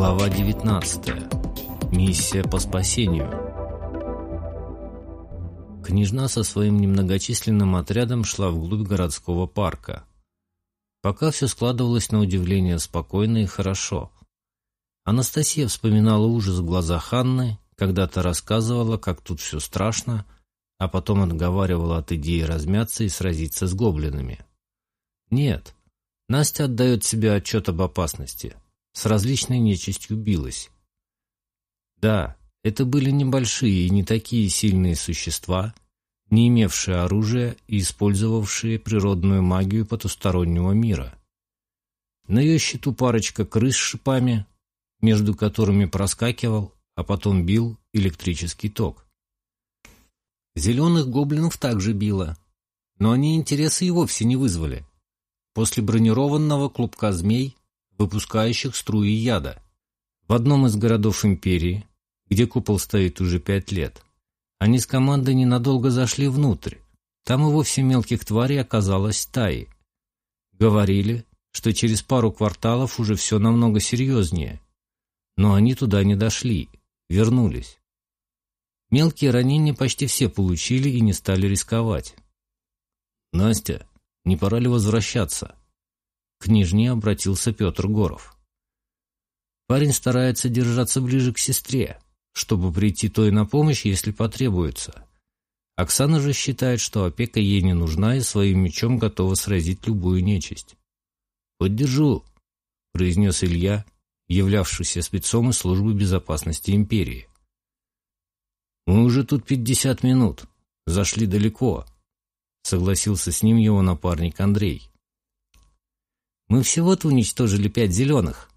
Глава 19. Миссия по спасению. Княжна со своим немногочисленным отрядом шла вглубь городского парка. Пока все складывалось на удивление спокойно и хорошо. Анастасия вспоминала ужас в глазах Анны, когда-то рассказывала, как тут все страшно, а потом отговаривала от идеи размяться и сразиться с гоблинами. Нет, Настя отдает себе отчет об опасности – с различной нечистью билась. Да, это были небольшие и не такие сильные существа, не имевшие оружия и использовавшие природную магию потустороннего мира. На ее счету парочка крыс с шипами, между которыми проскакивал, а потом бил электрический ток. Зеленых гоблинов также било, но они интереса и вовсе не вызвали. После бронированного клубка змей выпускающих струи яда. В одном из городов империи, где купол стоит уже пять лет, они с командой ненадолго зашли внутрь. Там и вовсе мелких тварей оказалось стаи. Говорили, что через пару кварталов уже все намного серьезнее. Но они туда не дошли, вернулись. Мелкие ранения почти все получили и не стали рисковать. «Настя, не пора ли возвращаться?» К княжне обратился Петр Горов. Парень старается держаться ближе к сестре, чтобы прийти той на помощь, если потребуется. Оксана же считает, что опека ей не нужна и своим мечом готова сразить любую нечисть. «Поддержу», — произнес Илья, являвшийся спецом из службы безопасности империи. «Мы уже тут пятьдесят минут. Зашли далеко», — согласился с ним его напарник Андрей. Мы всего-то уничтожили пять зеленых.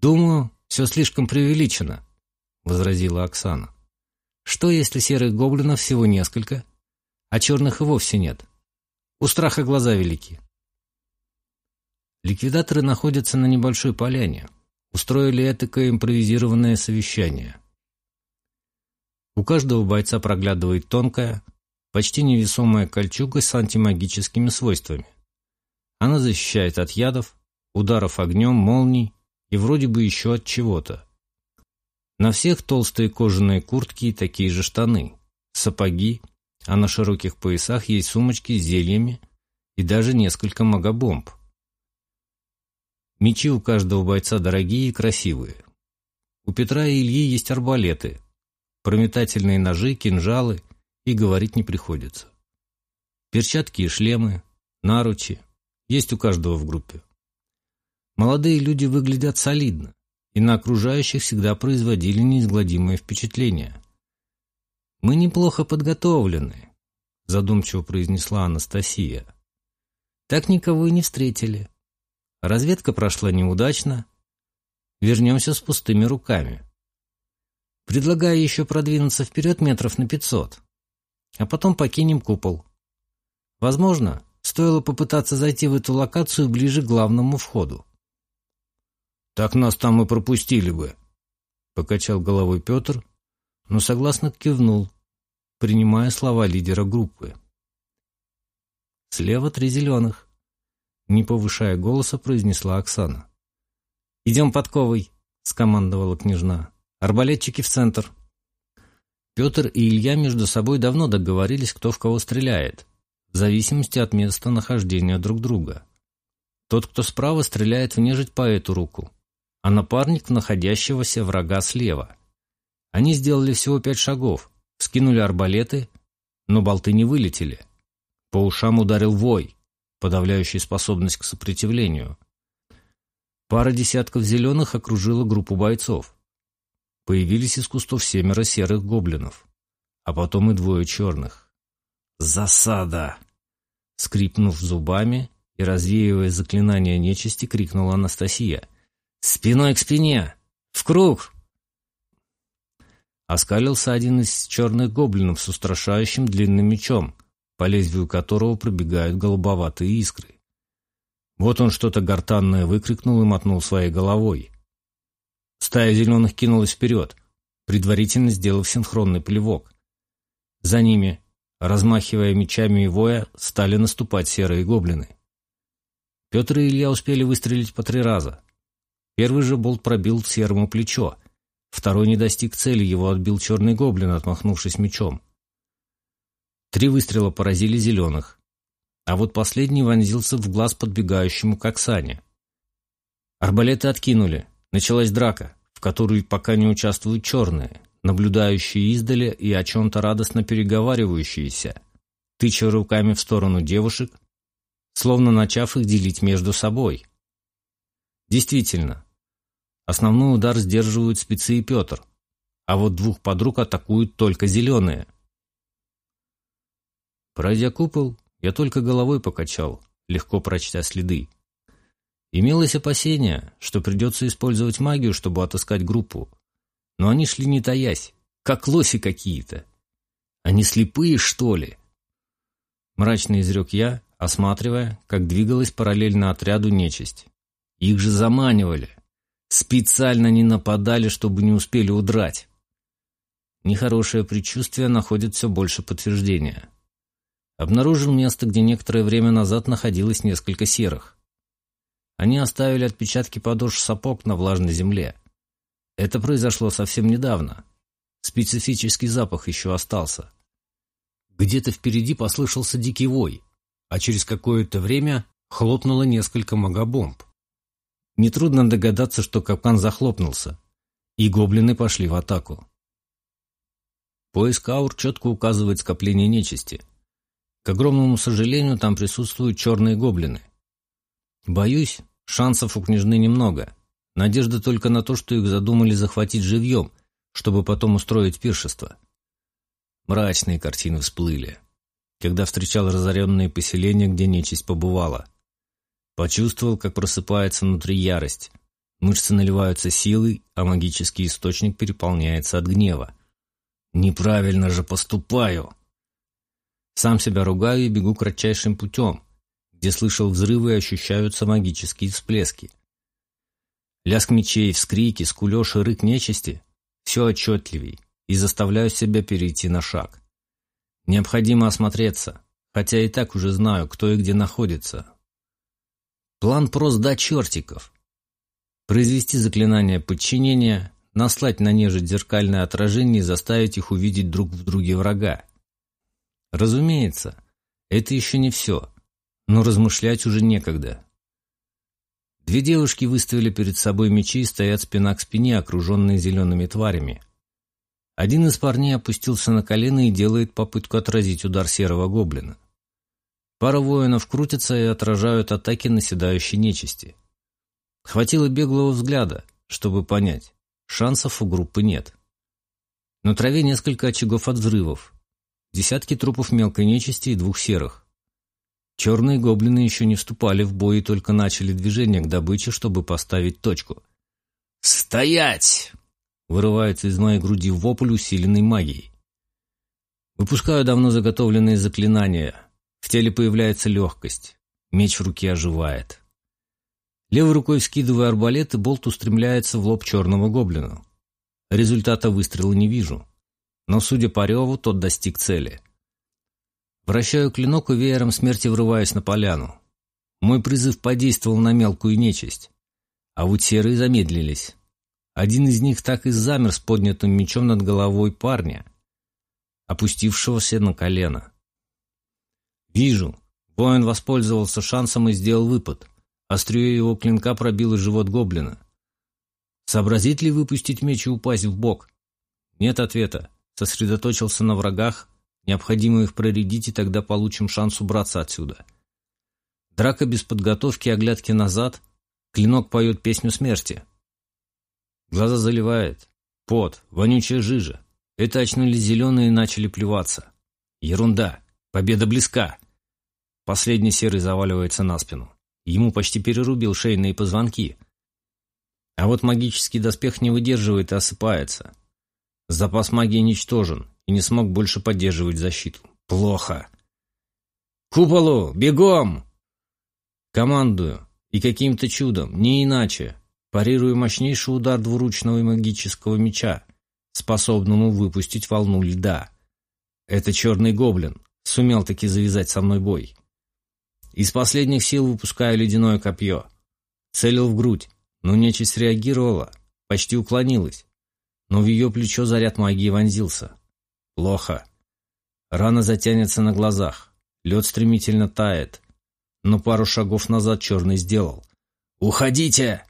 Думаю, все слишком преувеличено, — возразила Оксана. Что, если серых гоблинов всего несколько, а черных и вовсе нет? У страха глаза велики. Ликвидаторы находятся на небольшой поляне. Устроили этакое импровизированное совещание. У каждого бойца проглядывает тонкая, почти невесомая кольчуга с антимагическими свойствами. Она защищает от ядов, ударов огнем, молний и вроде бы еще от чего-то. На всех толстые кожаные куртки и такие же штаны, сапоги, а на широких поясах есть сумочки с зельями и даже несколько магобомб. Мечи у каждого бойца дорогие и красивые. У Петра и Ильи есть арбалеты, прометательные ножи, кинжалы, и говорить не приходится. Перчатки и шлемы, наручи, есть у каждого в группе. Молодые люди выглядят солидно, и на окружающих всегда производили неизгладимое впечатление. «Мы неплохо подготовлены», — задумчиво произнесла Анастасия. «Так никого и не встретили. Разведка прошла неудачно. Вернемся с пустыми руками. Предлагаю еще продвинуться вперед метров на пятьсот, а потом покинем купол. Возможно, Стоило попытаться зайти в эту локацию ближе к главному входу. «Так нас там и пропустили бы», — покачал головой Петр, но согласно кивнул, принимая слова лидера группы. «Слева три зеленых», — не повышая голоса, произнесла Оксана. «Идем подковой», — скомандовала княжна. «Арбалетчики в центр». Петр и Илья между собой давно договорились, кто в кого стреляет, в зависимости от места нахождения друг друга. Тот, кто справа, стреляет в нежить по эту руку, а напарник находящегося врага слева. Они сделали всего пять шагов, скинули арбалеты, но болты не вылетели. По ушам ударил вой, подавляющий способность к сопротивлению. Пара десятков зеленых окружила группу бойцов. Появились из кустов семеро серых гоблинов, а потом и двое черных. «Засада!» Скрипнув зубами и развеивая заклинание нечисти, крикнула Анастасия. «Спиной к спине! В круг!» Оскалился один из черных гоблинов с устрашающим длинным мечом, по лезвию которого пробегают голубоватые искры. Вот он что-то гортанное выкрикнул и мотнул своей головой. Стая зеленых кинулась вперед, предварительно сделав синхронный плевок. За ними Размахивая мечами и воя, стали наступать серые гоблины. Петр и Илья успели выстрелить по три раза. Первый же болт пробил серому плечо. Второй не достиг цели, его отбил черный гоблин, отмахнувшись мечом. Три выстрела поразили зеленых. А вот последний вонзился в глаз подбегающему к Оксане. Арбалеты откинули. Началась драка, в которой пока не участвуют черные, наблюдающие издали и о чем-то радостно переговаривающиеся, тыча руками в сторону девушек, словно начав их делить между собой. Действительно, основной удар сдерживают спецы и Петр, а вот двух подруг атакуют только зеленые. Пройдя купол, я только головой покачал, легко прочтя следы. Имелось опасение, что придется использовать магию, чтобы отыскать группу. Но они шли не таясь, как лоси какие-то. Они слепые, что ли? Мрачно изрек я, осматривая, как двигалась параллельно отряду нечисть. Их же заманивали. Специально не нападали, чтобы не успели удрать. Нехорошее предчувствие находит все больше подтверждения. Обнаружил место, где некоторое время назад находилось несколько серых. Они оставили отпечатки подошв сапог на влажной земле. Это произошло совсем недавно. Специфический запах еще остался. Где-то впереди послышался дикий вой, а через какое-то время хлопнуло несколько магобомб. Нетрудно догадаться, что капкан захлопнулся, и гоблины пошли в атаку. Поиск аур четко указывает скопление нечисти. К огромному сожалению, там присутствуют черные гоблины. Боюсь, шансов у княжны немного. Надежда только на то, что их задумали захватить живьем, чтобы потом устроить пиршество. Мрачные картины всплыли, когда встречал разоренные поселения, где нечисть побывала. Почувствовал, как просыпается внутри ярость. Мышцы наливаются силой, а магический источник переполняется от гнева. «Неправильно же поступаю!» Сам себя ругаю и бегу кратчайшим путем, где слышал взрывы и ощущаются магические всплески. Лязг мечей, вскрики, скулеж и рык нечисти — все отчетливей, и заставляю себя перейти на шаг. Необходимо осмотреться, хотя и так уже знаю, кто и где находится. План прост до чертиков. Произвести заклинание подчинения, наслать на нежить зеркальное отражение и заставить их увидеть друг в друге врага. Разумеется, это еще не все но размышлять уже некогда. Две девушки выставили перед собой мечи и стоят спина к спине, окруженные зелеными тварями. Один из парней опустился на колено и делает попытку отразить удар серого гоблина. Пара воинов крутятся и отражают атаки наседающей нечисти. Хватило беглого взгляда, чтобы понять, шансов у группы нет. На траве несколько очагов от взрывов, десятки трупов мелкой нечисти и двух серых. Черные гоблины еще не вступали в бой и только начали движение к добыче, чтобы поставить точку. «Стоять!» — вырывается из моей груди вопль, усиленный магией. Выпускаю давно заготовленные заклинания. В теле появляется легкость. Меч в руке оживает. Левой рукой скидывая арбалет, и болт устремляется в лоб черного гоблина. Результата выстрела не вижу. Но, судя по реву, тот достиг цели. Вращаю клинок и веером смерти врываюсь на поляну. Мой призыв подействовал на мелкую нечисть. А вот серые замедлились. Один из них так и замер с поднятым мечом над головой парня, опустившегося на колено. Вижу. Воин воспользовался шансом и сделал выпад. Острие его клинка пробило живот гоблина. Сообразит ли выпустить меч и упасть в бок? Нет ответа. Сосредоточился на врагах, Необходимо их проредить, и тогда получим шанс убраться отсюда. Драка без подготовки и оглядки назад. Клинок поет песню смерти. Глаза заливает. Пот, вонючая жижа. Это очнулись зеленые и начали плеваться. Ерунда. Победа близка. Последний серый заваливается на спину. Ему почти перерубил шейные позвонки. А вот магический доспех не выдерживает и осыпается. Запас магии ничтожен, и не смог больше поддерживать защиту. Плохо. «Куполу! Бегом!» Командую, и каким-то чудом, не иначе, парирую мощнейший удар двуручного магического меча, способному выпустить волну льда. Это черный гоблин, сумел таки завязать со мной бой. Из последних сил выпускаю ледяное копье. Целил в грудь, Но нечисть реагировала, почти уклонилась. Но в ее плечо заряд магии вонзился. Плохо. Рана затянется на глазах. Лед стремительно тает. Но пару шагов назад черный сделал. «Уходите!»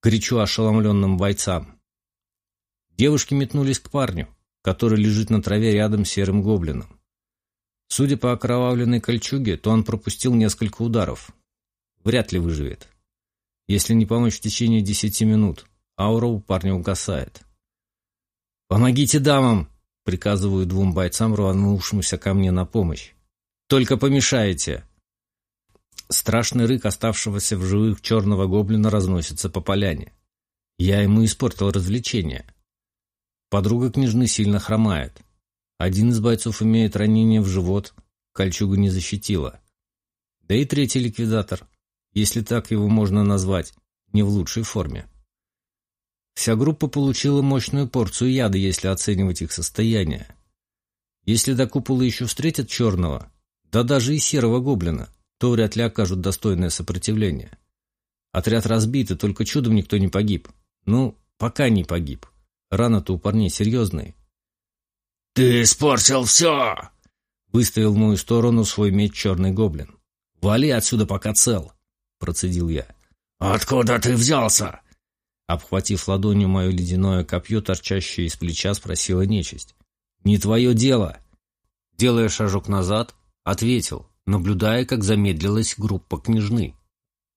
Кричу ошеломленным бойцам. Девушки метнулись к парню, который лежит на траве рядом с серым гоблином. Судя по окровавленной кольчуге, то он пропустил несколько ударов. Вряд ли выживет. Если не помочь в течение десяти минут, аура у парня угасает. «Помогите дамам!» — приказываю двум бойцам, рванувшимся ко мне на помощь. «Только помешаете!» Страшный рык оставшегося в живых черного гоблина разносится по поляне. Я ему испортил развлечение. Подруга княжны сильно хромает. Один из бойцов имеет ранение в живот, кольчуга не защитила. Да и третий ликвидатор если так его можно назвать, не в лучшей форме. Вся группа получила мощную порцию яда, если оценивать их состояние. Если до купола еще встретят черного, да даже и серого гоблина, то вряд ли окажут достойное сопротивление. Отряд разбит, и только чудом никто не погиб. Ну, пока не погиб. Раны-то у парней серьезные. «Ты испортил все!» Выставил в мою сторону свой меч черный гоблин. «Вали отсюда, пока цел!» — процедил я. «Откуда ты взялся?» Обхватив ладонью мое ледяное копье, торчащее из плеча, спросила нечисть. «Не твое дело!» Делая шажок назад, ответил, наблюдая, как замедлилась группа княжны.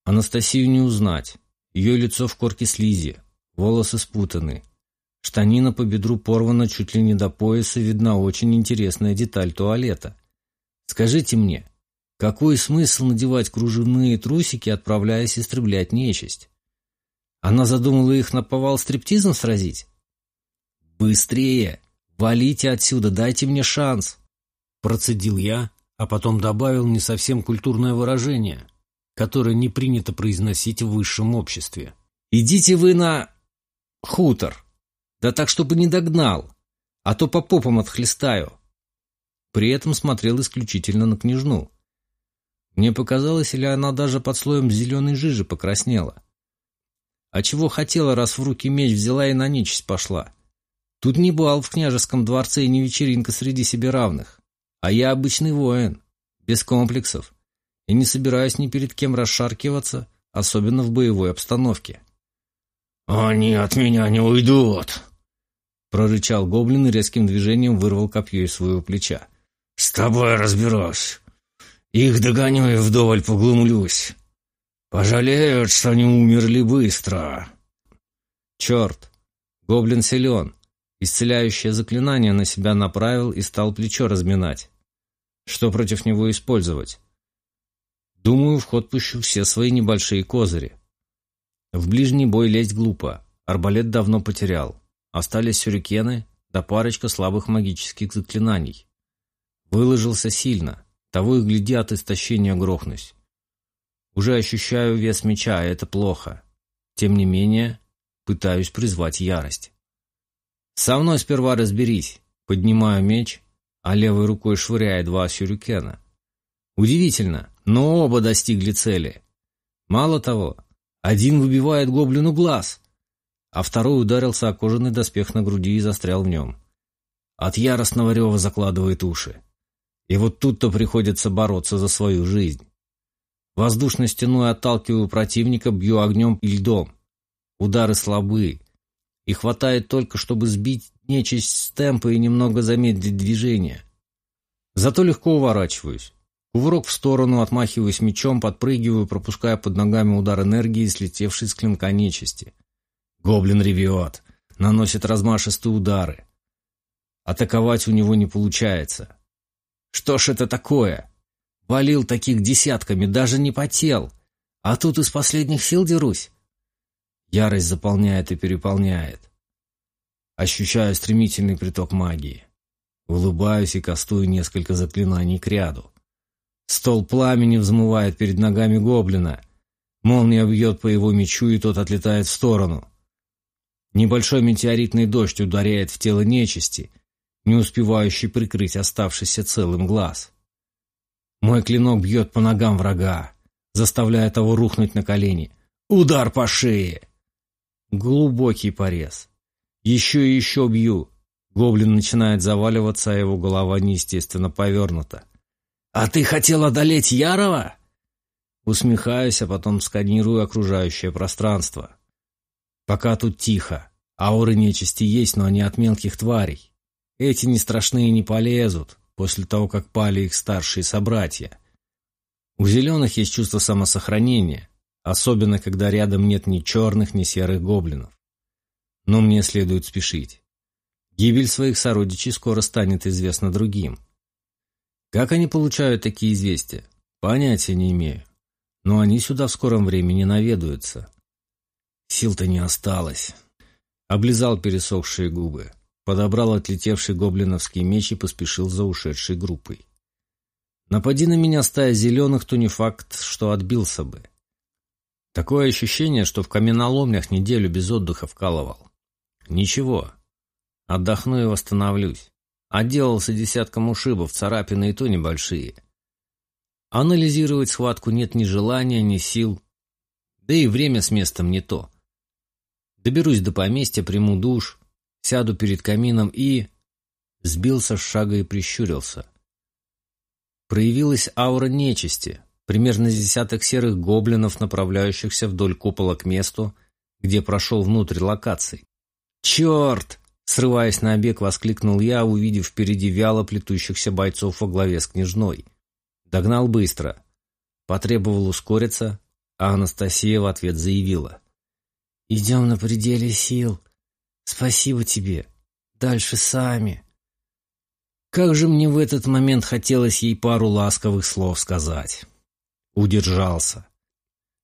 Анастасию не узнать. Ее лицо в корке слизи, волосы спутаны. Штанина по бедру порвана чуть ли не до пояса, видна очень интересная деталь туалета. Скажите мне, какой смысл надевать кружевные трусики, отправляясь истреблять нечисть? Она задумала их на повал стриптизом сразить? «Быстрее! Валите отсюда, дайте мне шанс!» Процедил я, а потом добавил не совсем культурное выражение, которое не принято произносить в высшем обществе. «Идите вы на... хутор! Да так, чтобы не догнал, а то по попам отхлестаю!» При этом смотрел исключительно на княжну. Мне показалось, или она даже под слоем зеленой жижи покраснела. А чего хотела, раз в руки меч взяла и на нечисть пошла? Тут не бал в княжеском дворце и не вечеринка среди себе равных. А я обычный воин, без комплексов, и не собираюсь ни перед кем расшаркиваться, особенно в боевой обстановке. «Они от меня не уйдут!» Прорычал гоблин и резким движением вырвал копье из своего плеча. «С тобой разберусь. Их догоню и вдоволь поглумлюсь. Пожалеют, что они умерли быстро. Черт! Гоблин силен. Исцеляющее заклинание на себя направил и стал плечо разминать. Что против него использовать? Думаю, в ход пущу все свои небольшие козыри. В ближний бой лезть глупо. Арбалет давно потерял. Остались сюрикены да парочка слабых магических заклинаний. Выложился сильно. Того и гляди от истощения грохнусь. Уже ощущаю вес меча, а это плохо. Тем не менее, пытаюсь призвать ярость. Со мной сперва разберись. Поднимаю меч, а левой рукой швыряет два сюрикена. Удивительно, но оба достигли цели. Мало того, один выбивает гоблину глаз, а второй ударился о кожаный доспех на груди и застрял в нем. От яростного рева закладывает уши. И вот тут-то приходится бороться за свою жизнь. Воздушной стеной отталкиваю противника, бью огнем и льдом. Удары слабы. И хватает только, чтобы сбить нечисть с темпа и немного замедлить движение. Зато легко уворачиваюсь. Кувырок в сторону, отмахиваюсь мечом, подпрыгиваю, пропуская под ногами удар энергии, слетевший с клинка нечисти. Гоблин ревет, наносит размашистые удары. Атаковать у него не получается. Что ж это такое? Валил таких десятками, даже не потел. А тут из последних сил дерусь. Ярость заполняет и переполняет. Ощущаю стремительный приток магии. Улыбаюсь и кастую несколько заклинаний к ряду. Стол пламени взмывает перед ногами гоблина. Молния бьет по его мечу, и тот отлетает в сторону. Небольшой метеоритный дождь ударяет в тело нечисти, не успевающий прикрыть оставшийся целым глаз. Мой клинок бьет по ногам врага, заставляя того рухнуть на колени. Удар по шее. Глубокий порез. Еще и еще бью. Гоблин начинает заваливаться, а его голова неестественно повернута. «А ты хотел одолеть Ярова?» Усмехаюсь, а потом сканирую окружающее пространство. Пока тут тихо. Ауры нечисти есть, но они от мелких тварей. Эти не страшные не полезут, после того, как пали их старшие собратья. У зеленых есть чувство самосохранения, особенно когда рядом нет ни черных, ни серых гоблинов. Но мне следует спешить. Гибель своих сородичей скоро станет известна другим. Как они получают такие известия? Понятия не имею. Но они сюда в скором времени наведаются. Сил-то не осталось. Облизал пересохшие губы, подобрал отлетевший гоблиновский меч и поспешил за ушедшей группой. Напади на меня стая зеленых, то не факт, что отбился бы. Такое ощущение, что в каменоломнях неделю без отдыха вкалывал. Ничего, Отдохну и восстановлюсь. Отделался десятком ушибов, царапины и то небольшие. Анализировать схватку нет ни желания, ни сил. Да и время с местом не то. Доберусь до поместья, приму душ, сяду перед камином и... Сбился с шага и прищурился. Проявилась аура нечисти, примерно десяток серых гоблинов, направляющихся вдоль купола к месту, где прошел внутрь локаций. «Черт!» Срываясь на бег, воскликнул я, увидев впереди вяло плетущихся бойцов во главе с княжной. Догнал быстро. Потребовал ускориться, а Анастасия в ответ заявила. «Идем на пределе сил. Спасибо тебе. Дальше сами». Как же мне в этот момент хотелось ей пару ласковых слов сказать. Удержался.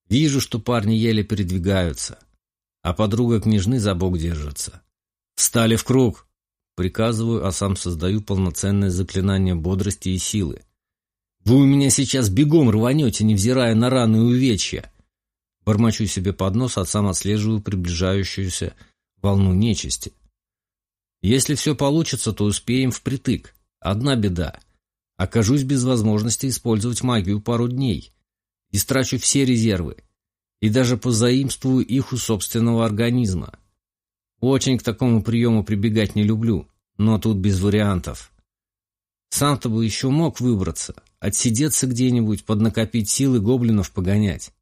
Вижу, что парни еле передвигаются, а подруга княжны за бок держится. «Встали в круг!» Приказываю, а сам создаю полноценное заклинание бодрости и силы. «Вы у меня сейчас бегом рванете, невзирая на раны и увечья!» Бормочу себе под нос, а сам отслеживаю приближающуюся волну нечисти. Если все получится, то успеем впритык. Одна беда. Окажусь без возможности использовать магию пару дней. Истрачу все резервы. И даже позаимствую их у собственного организма. Очень к такому приему прибегать не люблю, но тут без вариантов. Сам-то бы еще мог выбраться, отсидеться где-нибудь, поднакопить силы гоблинов погонять.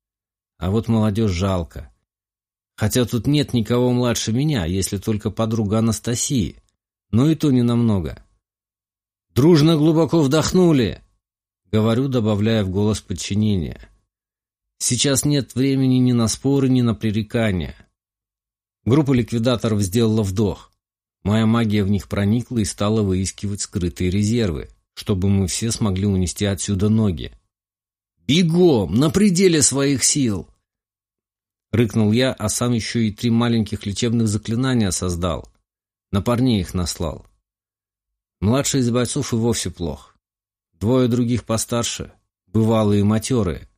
А вот молодежь жалко. Хотя тут нет никого младше меня, если только подруга Анастасии. Но и то не намного. «Дружно глубоко вдохнули!» Говорю, добавляя в голос подчинения. Сейчас нет времени ни на споры, ни на пререкания. Группа ликвидаторов сделала вдох. Моя магия в них проникла и стала выискивать скрытые резервы, чтобы мы все смогли унести отсюда ноги. «Бегом! На пределе своих сил!» Рыкнул я, а сам еще и три маленьких лечебных заклинания создал. На парней их наслал. Младший из бойцов и вовсе плох. Двое других постарше, бывалые матерые.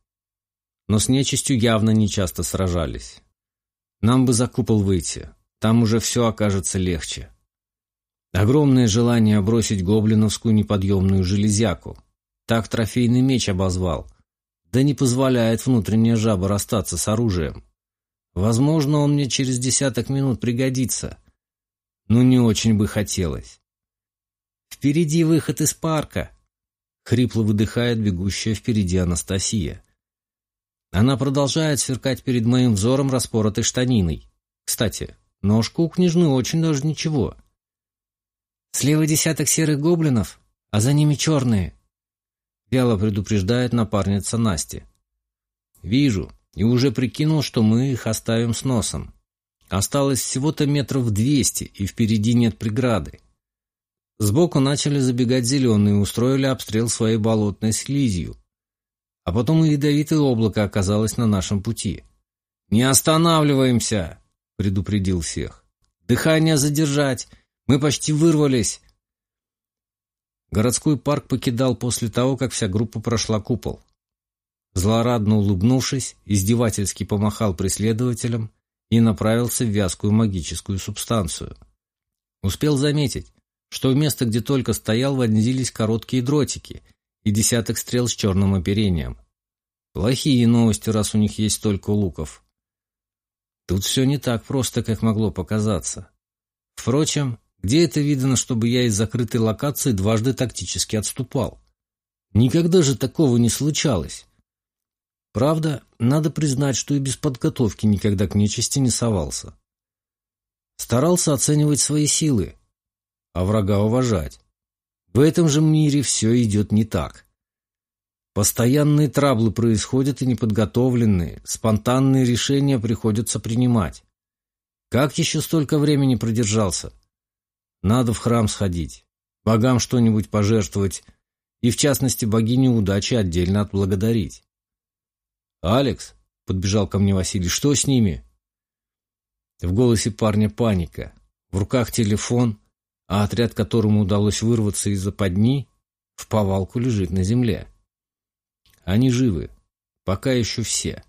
Но с нечистью явно не часто сражались. Нам бы за купол выйти. Там уже все окажется легче. Огромное желание бросить гоблиновскую неподъемную железяку. Так трофейный меч обозвал. Да не позволяет внутренняя жаба расстаться с оружием. Возможно, он мне через десяток минут пригодится. Но не очень бы хотелось. «Впереди выход из парка!» — хрипло выдыхает бегущая впереди Анастасия. Она продолжает сверкать перед моим взором распоротой штаниной. Кстати, ножку у княжны очень даже ничего. Слева десяток серых гоблинов, а за ними черные. Вяло предупреждает напарница Насти. Вижу, и уже прикинул, что мы их оставим с носом. Осталось всего-то метров двести, и впереди нет преграды. Сбоку начали забегать зеленые устроили обстрел своей болотной слизью. А потом и ядовитое облако оказалось на нашем пути. «Не останавливаемся!» — предупредил всех. «Дыхание задержать! Мы почти вырвались!» Городской парк покидал после того, как вся группа прошла купол. Злорадно улыбнувшись, издевательски помахал преследователям и направился в вязкую магическую субстанцию. Успел заметить, что в место, где только стоял, вонзились короткие дротики — и десяток стрел с черным оперением. Плохие новости, раз у них есть столько луков. Тут все не так просто, как могло показаться. Впрочем, где это видно, чтобы я из закрытой локации дважды тактически отступал? Никогда же такого не случалось. Правда, надо признать, что и без подготовки никогда к нечисти не совался. Старался оценивать свои силы, а врага уважать. В этом же мире все идет не так. Постоянные траблы происходят и неподготовленные, спонтанные решения приходится принимать. Как еще столько времени продержался? Надо в храм сходить, богам что-нибудь пожертвовать и, в частности, богиню удачи отдельно отблагодарить. «Алекс», — подбежал ко мне Василий, — «что с ними?» В голосе парня паника, в руках телефон, а отряд, которому удалось вырваться из западни, в повалку лежит на земле. Они живы, пока еще все,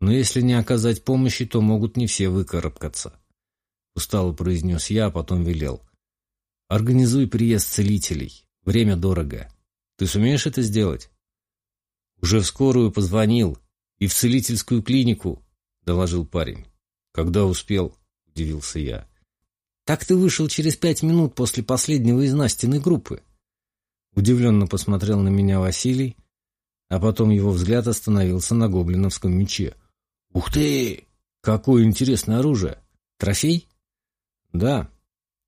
но если не оказать помощи, то могут не все выкарабкаться. Устало произнес я, а потом велел. Организуй приезд целителей, время дорого. Ты сумеешь это сделать? Уже в скорую позвонил и в целительскую клинику, доложил парень. «Когда успел?» — удивился я. «Так ты вышел через пять минут после последнего из Настиной группы». Удивленно посмотрел на меня Василий, а потом его взгляд остановился на гоблиновском мече. «Ух ты! Какое интересное оружие! Трофей?» «Да»,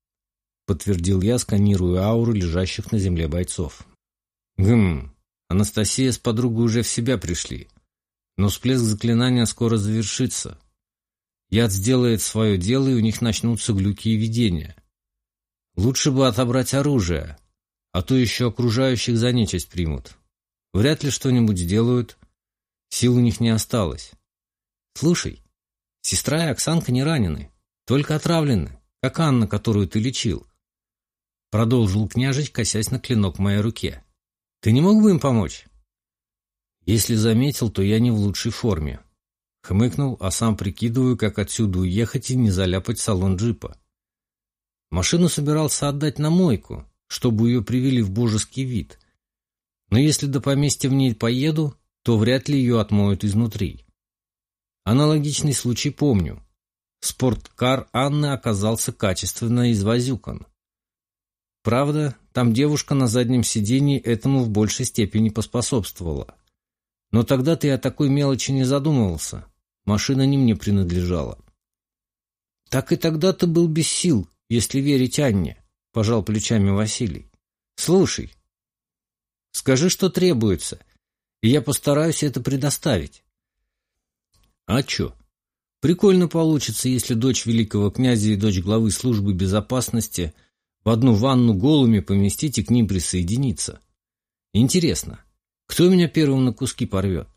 — подтвердил я, сканируя ауру лежащих на земле бойцов. «Гм, Анастасия с подругой уже в себя пришли, но всплеск заклинания скоро завершится. Яд сделает свое дело, и у них начнутся глюки и видения. Лучше бы отобрать оружие, а то еще окружающих за нечисть примут. Вряд ли что-нибудь сделают, сил у них не осталось. Слушай, сестра и Оксанка не ранены, только отравлены, как Анна, которую ты лечил. Продолжил княжич, косясь на клинок в моей руке. Ты не мог бы им помочь? Если заметил, то я не в лучшей форме. Хмыкнул, а сам прикидываю, как отсюда уехать и не заляпать салон джипа. Машину собирался отдать на мойку, чтобы ее привели в божеский вид. Но если до поместья в ней поеду, то вряд ли ее отмоют изнутри. Аналогичный случай помню. Спорткар Анны оказался качественно извозюкан. Правда, там девушка на заднем сидении этому в большей степени поспособствовала. Но тогда ты о такой мелочи не задумывался. Машина не мне принадлежала. Так и тогда ты был без сил, если верить Анне, пожал плечами Василий. Слушай, скажи, что требуется, и я постараюсь это предоставить. А чё? Прикольно получится, если дочь великого князя и дочь главы службы безопасности в одну ванну голыми поместить и к ним присоединиться. Интересно, кто меня первым на куски порвет?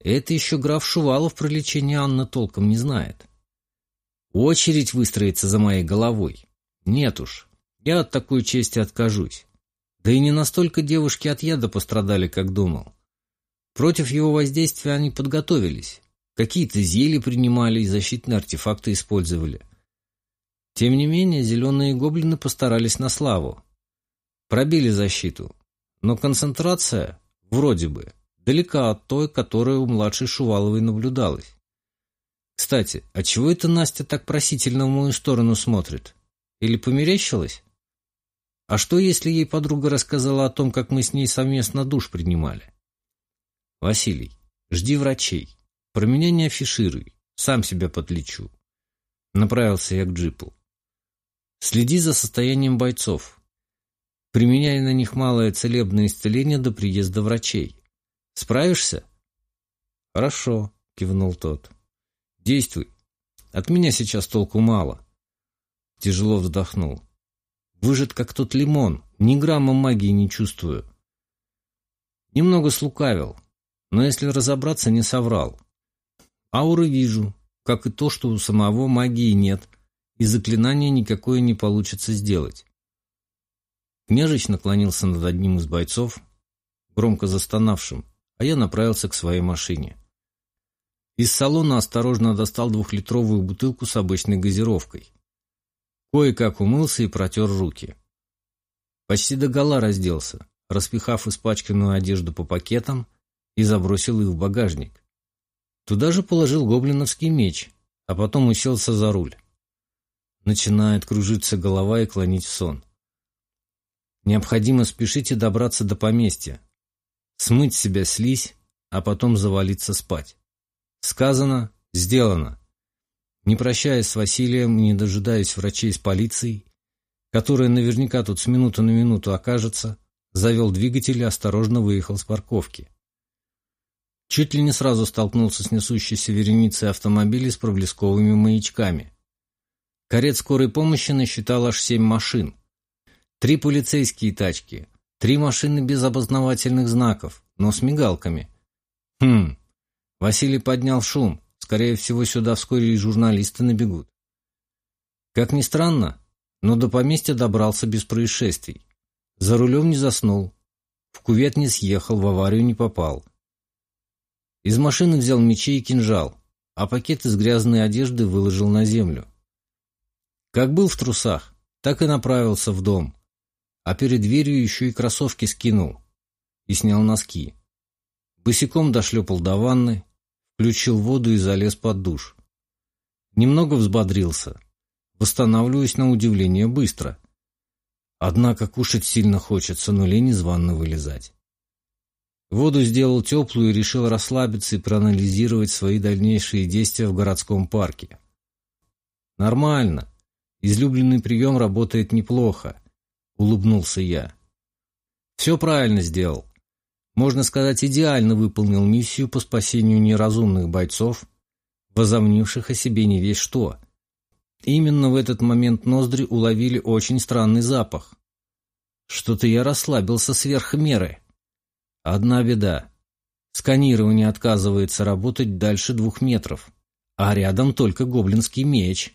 Это еще граф Шувалов про лечение Анны толком не знает. Очередь выстроится за моей головой. Нет уж, я от такой чести откажусь. Да и не настолько девушки от яда пострадали, как думал. Против его воздействия они подготовились. Какие-то зелья принимали и защитные артефакты использовали. Тем не менее, зеленые гоблины постарались на славу. Пробили защиту. Но концентрация, вроде бы, далека от той, которая у младшей Шуваловой наблюдалась. Кстати, а чего это Настя так просительно в мою сторону смотрит? Или померещилась? А что, если ей подруга рассказала о том, как мы с ней совместно душ принимали? Василий, жди врачей. Про меня не афишируй. Сам себя подлечу. Направился я к джипу. Следи за состоянием бойцов. Применяй на них малое целебное исцеление до приезда врачей. Справишься? Хорошо, кивнул тот. Действуй. От меня сейчас толку мало. Тяжело вздохнул. Выжат как тот лимон, ни грамма магии не чувствую. Немного слукавил, но если разобраться, не соврал. Ауры вижу, как и то, что у самого магии нет, и заклинание никакое не получится сделать. Княжич наклонился над одним из бойцов, громко застонавшим, а я направился к своей машине. Из салона осторожно достал двухлитровую бутылку с обычной газировкой. Кое-как умылся и протер руки. Почти догола разделся, распихав испачканную одежду по пакетам и забросил их в багажник. Туда же положил гоблиновский меч а потом уселся за руль. Начинает кружиться голова и клонить в сон. Необходимо спешить и добраться до поместья. Смыть себя слизь, а потом завалиться спать. Сказано, сделано. Не прощаясь с Василием и не дожидаясь врачей с полицией, которая наверняка тут с минуты на минуту окажется, завел двигатель и осторожно выехал с парковки. Чуть ли не сразу столкнулся с несущейся вереницей автомобилей с проблесковыми маячками. Карет скорой помощи насчитал аж семь машин. Три полицейские тачки, три машины без обознавательных знаков, но с мигалками. Хм, Василий поднял шум. Скорее всего, сюда вскоре и журналисты набегут. Как ни странно, но до поместья добрался без происшествий. За рулем не заснул, в кувет не съехал, в аварию не попал. Из машины взял мечи и кинжал, а пакет из грязной одежды выложил на землю. Как был в трусах, так и направился в дом, а перед дверью еще и кроссовки скинул и снял носки. Босиком дошлепал до ванны, включил воду и залез под душ. Немного взбодрился, восстанавливаясь на удивление быстро. Однако кушать сильно хочется, но лень из ванны вылезать. Воду сделал теплую и решил расслабиться и проанализировать свои дальнейшие действия в городском парке. Нормально. Излюбленный прием работает неплохо, улыбнулся я. Все правильно сделал. Можно сказать, идеально выполнил миссию по спасению неразумных бойцов, возомнивших о себе не весь что. Именно в этот момент ноздри уловили очень странный запах. Что-то я расслабился сверх меры. Одна беда. Сканирование отказывается работать дальше двух метров, а рядом только гоблинский меч.